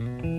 Mm-hmm.